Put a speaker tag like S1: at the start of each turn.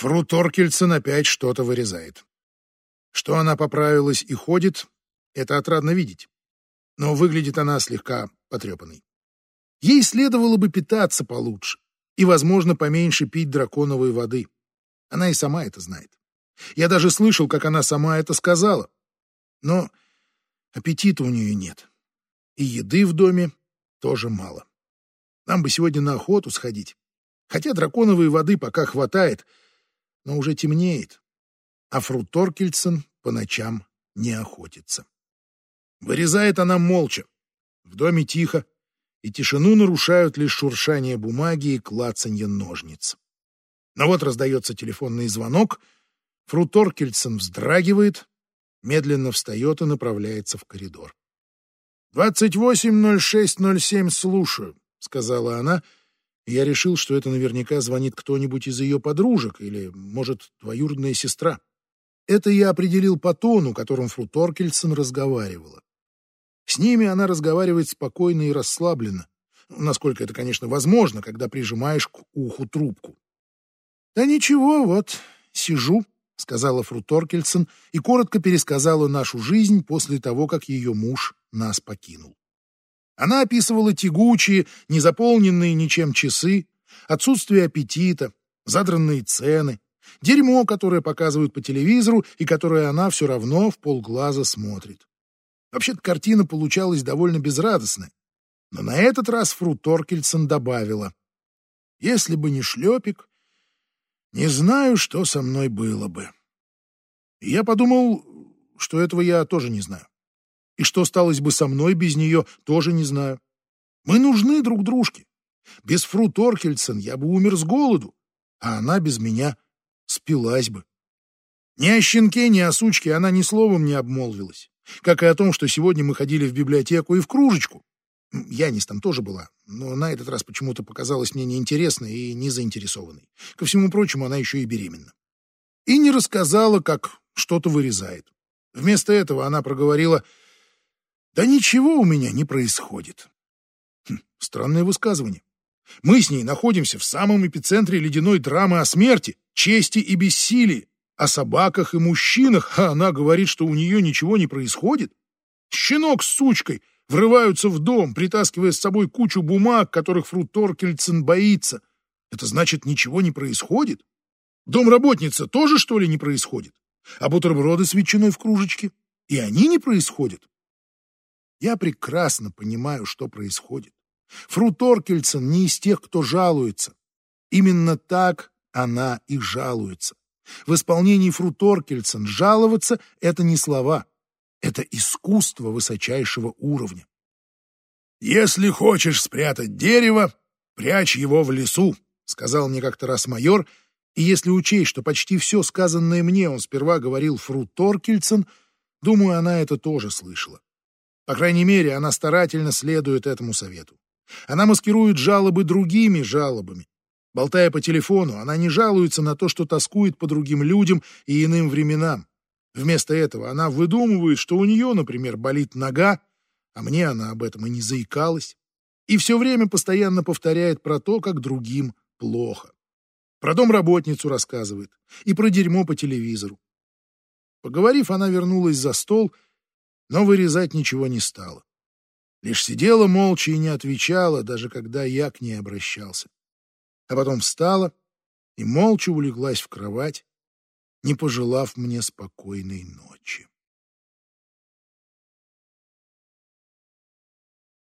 S1: Фру Торкельсон опять что-то вырезает. Что она поправилась и ходит, это отрадно видеть. Но выглядит она слегка потрепанной. Ей следовало бы питаться получше и, возможно, поменьше пить драконовой воды. Она и сама это знает. Я даже слышал, как она сама это сказала. Но аппетита у нее нет. И еды в доме тоже мало. Нам бы сегодня на охоту сходить. Хотя драконовой воды пока хватает, но уже темнеет. А Фру Торкельсон по ночам не охотится. Вырезает она молча. В доме тихо, и тишину нарушают лишь шуршание бумаги и клацанье ножниц. Но вот раздается телефонный звонок, Фру Торкельсон вздрагивает, медленно встает и направляется в коридор. «Двадцать восемь ноль шесть ноль семь, слушаю», — сказала она, и я решил, что это наверняка звонит кто-нибудь из ее подружек или, может, двоюродная сестра. Это я определил по тону, которым Фру Торкельсон разговаривала. С ними она разговаривает спокойно и расслабленно, насколько это, конечно, возможно, когда прижимаешь к уху трубку. «Да ничего, вот, сижу», — сказала Фру Торкельсон и коротко пересказала нашу жизнь после того, как ее муж нас покинул. Она описывала тягучие, незаполненные ничем часы, отсутствие аппетита, задранные цены, дерьмо, которое показывают по телевизору и которое она все равно в полглаза смотрит. Вообще-то картина получалась довольно безрадостная. Но на этот раз Фру Торкельсон добавила. «Если бы не шлепик, не знаю, что со мной было бы». И я подумал, что этого я тоже не знаю. И что сталось бы со мной без нее, тоже не знаю. Мы нужны друг дружке. Без Фру Торкельсон я бы умер с голоду, а она без меня спилась бы. Ни о щенке, ни о сучке она ни словом не обмолвилась. Как и о том, что сегодня мы ходили в библиотеку и в кружечку. Янис там тоже была, но на этот раз почему-то показалась мне неинтересной и не заинтересованной. Ко всему прочему, она еще и беременна. И не рассказала, как что-то вырезает. Вместо этого она проговорила, «Да ничего у меня не происходит». Хм, странное высказывание. Мы с ней находимся в самом эпицентре ледяной драмы о смерти, чести и бессилии о собаках и мужчинах, а она говорит, что у нее ничего не происходит? Щенок с сучкой врываются в дом, притаскивая с собой кучу бумаг, которых Фру Торкельсен боится. Это значит, ничего не происходит? Домработница тоже, что ли, не происходит? А бутерброды с ветчиной в кружечке? И они не происходят? Я прекрасно понимаю, что происходит. Фру Торкельсен не из тех, кто жалуется. Именно так она и жалуется. В исполнении Фру Торкельсон жаловаться — это не слова, это искусство высочайшего уровня. «Если хочешь спрятать дерево, прячь его в лесу», — сказал мне как-то раз майор, и если учесть, что почти все сказанное мне он сперва говорил Фру Торкельсон, думаю, она это тоже слышала. По крайней мере, она старательно следует этому совету. Она маскирует жалобы другими жалобами, Болтая по телефону, она не жалуется на то, что тоскует по другим людям и иным временам. Вместо этого она выдумывает, что у нее, например, болит нога, а мне она об этом и не заикалась, и все время постоянно повторяет про то, как другим плохо. Про домработницу рассказывает и про дерьмо по телевизору. Поговорив, она вернулась за стол, но вырезать ничего не стала. Лишь сидела молча и не отвечала, даже когда я к ней обращался а потом встала и молча улеглась в кровать, не пожелав мне спокойной ночи.